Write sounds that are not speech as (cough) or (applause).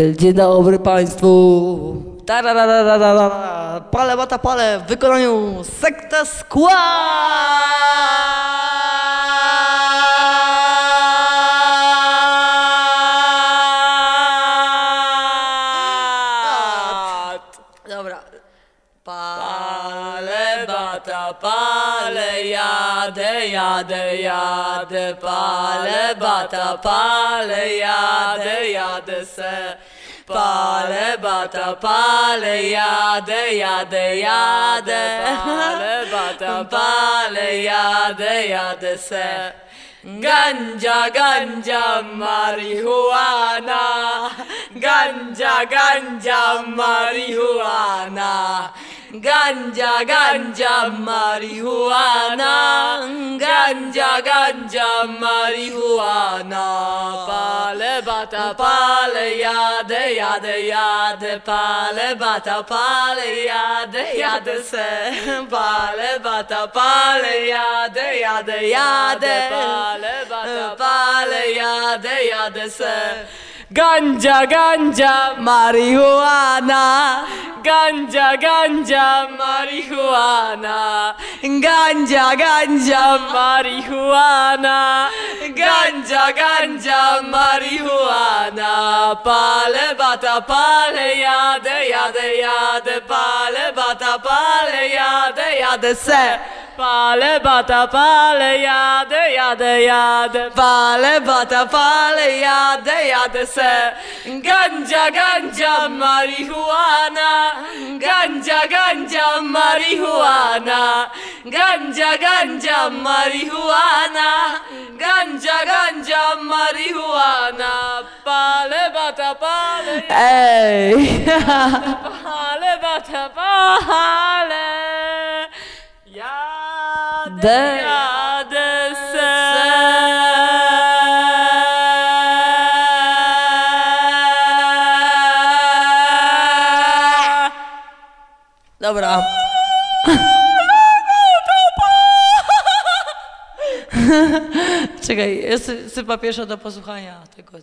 Dzień dobry Państwu. Tararararara. Pale bata pale w wykonaniu sekta Skład. Dobra. Pale bata pale jadę, jadę, jadę, pale bata pale jadę, jadę se. Pale bata pale jadę, jadę, jadę, pale bata (laughs) pale jadę, jadę se. Ganja, ganja, marihuana, ganja, ganja, marihuana, ganja, ganja, marihuana, ganja, ganja, marihuana, pale bata pale jadę, jadę, jadę, pale bata pale jadę, jadę se, pale bata pale jadę, jadę, jadę, pale bata pale jadę, jadę se. Ganja, ganja, marihuana, ganja, ganja, marihuana, ganja, ganja, marihuana, ganja, ganja, marihuana, pale bata pale jadę, jadę, jadę, pale bata pale jadę, jadę se. Pale bata pale jadę, jadę, jadę, pale bata pale jadę, jadę se. Ganja, ganja, marihuana, marihuana, ganja, ganja, marihuana, ganja, ganja, marihuana, pale bata pale, ej, pale bata pale. Jadę, jadę se. Dobra. (laughs) Czekaj, jest sypa pierwsza do posłuchania tego.